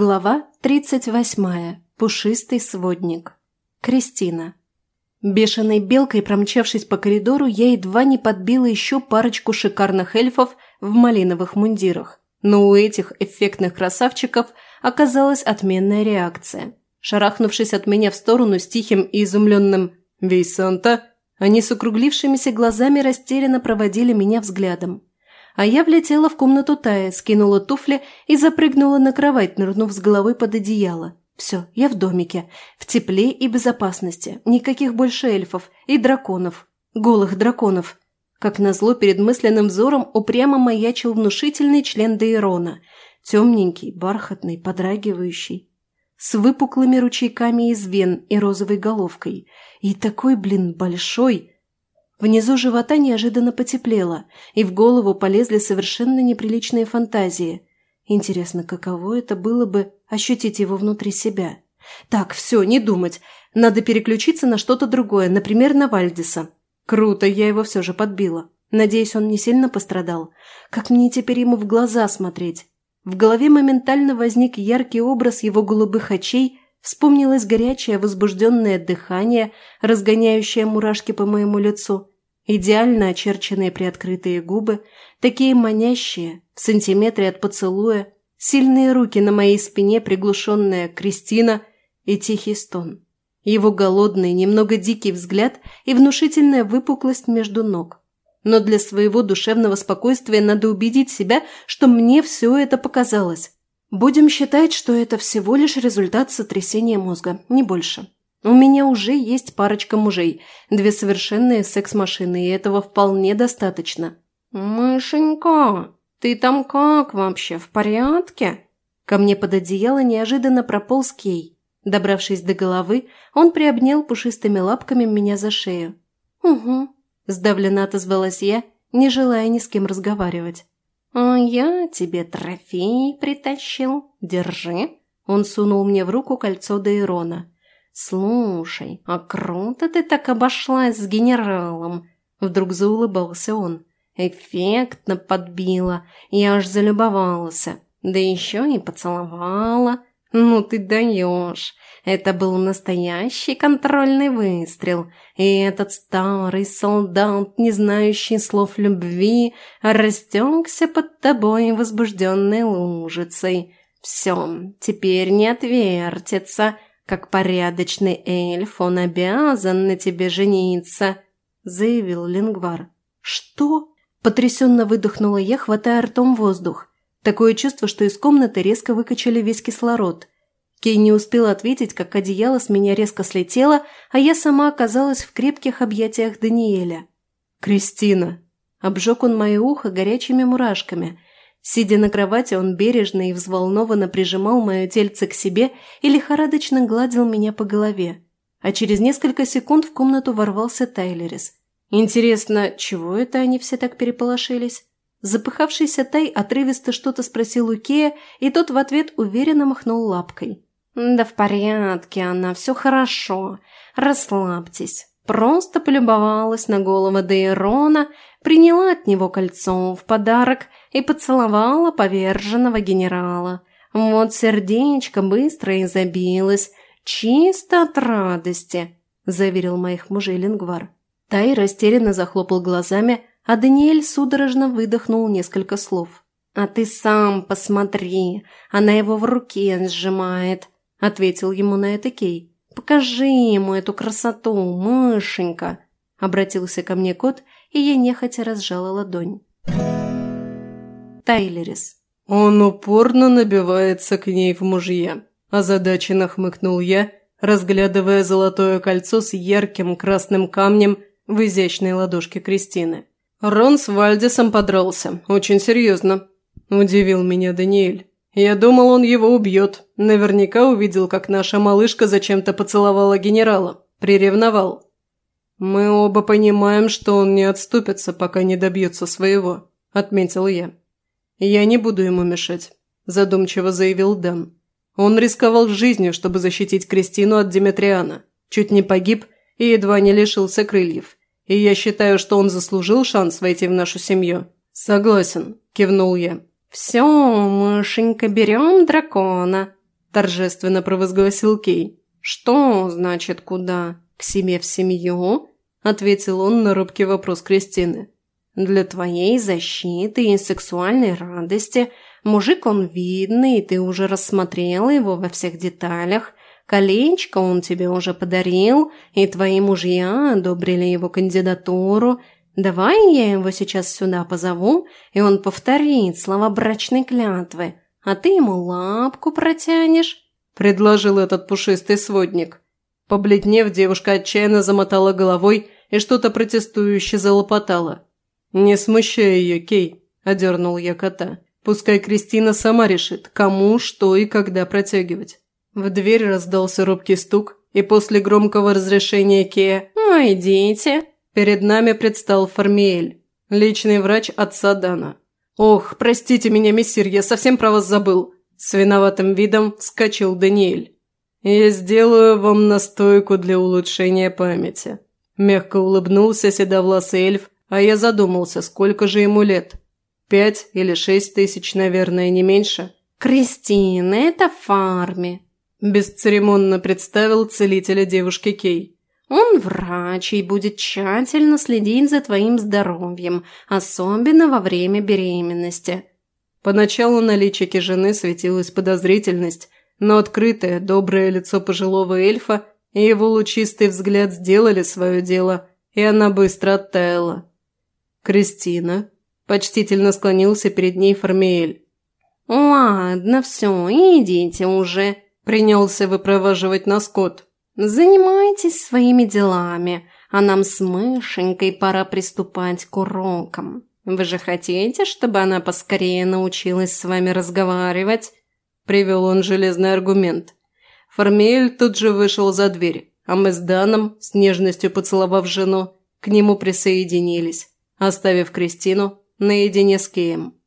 Глава 38. Пушистый сводник. Кристина. Бешеной белкой промчавшись по коридору, я едва не подбила еще парочку шикарных эльфов в малиновых мундирах. Но у этих эффектных красавчиков оказалась отменная реакция. Шарахнувшись от меня в сторону с тихим и изумленным «Вейсанта», они с округлившимися глазами растерянно проводили меня взглядом. А я влетела в комнату Тая, скинула туфли и запрыгнула на кровать, нырнув с головой под одеяло. Все, я в домике, в тепле и безопасности. Никаких больше эльфов и драконов. Голых драконов. Как назло, перед мысленным взором упрямо маячил внушительный член Дейрона. Темненький, бархатный, подрагивающий. С выпуклыми ручейками из вен и розовой головкой. И такой, блин, большой, Внизу живота неожиданно потеплело, и в голову полезли совершенно неприличные фантазии. Интересно, каково это было бы ощутить его внутри себя? Так, все, не думать. Надо переключиться на что-то другое, например, на Вальдиса. Круто, я его все же подбила. Надеюсь, он не сильно пострадал. Как мне теперь ему в глаза смотреть? В голове моментально возник яркий образ его голубых очей, вспомнилось горячее возбужденное дыхание, разгоняющее мурашки по моему лицу, Идеально очерченные приоткрытые губы, такие манящие, в сантиметре от поцелуя, сильные руки на моей спине, приглушенная Кристина и тихий стон. Его голодный, немного дикий взгляд и внушительная выпуклость между ног. Но для своего душевного спокойствия надо убедить себя, что мне все это показалось. Будем считать, что это всего лишь результат сотрясения мозга, не больше. У меня уже есть парочка мужей, две совершенные секс-машины, и этого вполне достаточно. «Мышенька, ты там как вообще, в порядке?» Ко мне под одеяло неожиданно прополз Кей. Добравшись до головы, он приобнял пушистыми лапками меня за шею. «Угу», – сдавленно отозвалась я, не желая ни с кем разговаривать. «А я тебе трофей притащил. Держи». Он сунул мне в руку кольцо Дейрона. «Слушай, а круто ты так обошлась с генералом!» Вдруг заулыбался он. «Эффектно подбила, я аж залюбовался. Да еще и поцеловала. Ну ты даешь! Это был настоящий контрольный выстрел, и этот старый солдат, не знающий слов любви, растекся под тобой возбужденной лужицей. Все, теперь не отвертится». Как порядочный эльф, он обязан на тебе жениться», – заявил Лингвар. «Что?» – потрясенно выдохнула я, хватая ртом воздух. Такое чувство, что из комнаты резко выкачали весь кислород. Кей не успела ответить, как одеяло с меня резко слетело, а я сама оказалась в крепких объятиях Даниэля. «Кристина!» – обжег он мое ухо горячими мурашками – Сидя на кровати, он бережно и взволнованно прижимал мое тельце к себе и лихорадочно гладил меня по голове. А через несколько секунд в комнату ворвался Тайлерис. Интересно, чего это они все так переполошились? Запыхавшийся Тай отрывисто что-то спросил у Кея, и тот в ответ уверенно махнул лапкой. «Да в порядке она, все хорошо. Расслабьтесь. Просто полюбовалась на голову Дейрона, приняла от него кольцо в подарок и поцеловала поверженного генерала. Вот сердечко быстро и забилось, чисто от радости, заверил моих мужей Лингвар. Тай растерянно захлопал глазами, а Даниэль судорожно выдохнул несколько слов. «А ты сам посмотри, она его в руке сжимает», — ответил ему на это Кей. «Покажи ему эту красоту, мышенька», — обратился ко мне кот, и я нехотя разжала ладонь. Тайлерис. «Он упорно набивается к ней в мужья», – озадаченно хмыкнул я, разглядывая золотое кольцо с ярким красным камнем в изящной ладошке Кристины. «Рон с Вальдисом подрался. Очень серьезно», – удивил меня Даниэль. «Я думал, он его убьет. Наверняка увидел, как наша малышка зачем-то поцеловала генерала. Приревновал. Мы оба понимаем, что он не отступится, пока не добьется своего», – отметил я. «Я не буду ему мешать», – задумчиво заявил Дан. Он рисковал жизнью, чтобы защитить Кристину от Димитриана. Чуть не погиб и едва не лишился крыльев. И я считаю, что он заслужил шанс войти в нашу семью. «Согласен», – кивнул я. «Все, мышенька, берем дракона», –– торжественно провозгласил Кей. «Что значит куда? К себе в семью?» – ответил он на робкий вопрос Кристины. «Для твоей защиты и сексуальной радости мужик он видный, и ты уже рассмотрела его во всех деталях, Колечко он тебе уже подарил, и твои мужья одобрили его кандидатуру. Давай я его сейчас сюда позову, и он повторит слова брачной клятвы, а ты ему лапку протянешь», – предложил этот пушистый сводник. Побледнев, девушка отчаянно замотала головой и что-то протестующе залопотала. «Не смущай ее, Кей», – одернул я кота. «Пускай Кристина сама решит, кому, что и когда протягивать». В дверь раздался робкий стук, и после громкого разрешения Кея «Ну, идите!» перед нами предстал Формиэль, личный врач отца Дана. «Ох, простите меня, мессир, я совсем про вас забыл!» С виноватым видом вскочил Даниэль. «Я сделаю вам настойку для улучшения памяти». Мягко улыбнулся седовласый эльф, а я задумался, сколько же ему лет. Пять или шесть тысяч, наверное, не меньше. «Кристина, это в фарме», Бесцеремонно представил целителя девушки Кей. «Он врач и будет тщательно следить за твоим здоровьем, особенно во время беременности». Поначалу на личике жены светилась подозрительность, но открытое, доброе лицо пожилого эльфа и его лучистый взгляд сделали свое дело, и она быстро оттаяла. «Кристина», – почтительно склонился перед ней Формиэль. «Ладно, все, идите уже», Принялся выпроваживать на скот. «Занимайтесь своими делами, а нам с Мышенькой пора приступать к урокам. Вы же хотите, чтобы она поскорее научилась с вами разговаривать?» Привел он железный аргумент. Формель тут же вышел за дверь, а мы с Даном, с нежностью поцеловав жену, к нему присоединились, оставив Кристину наедине с Кеем.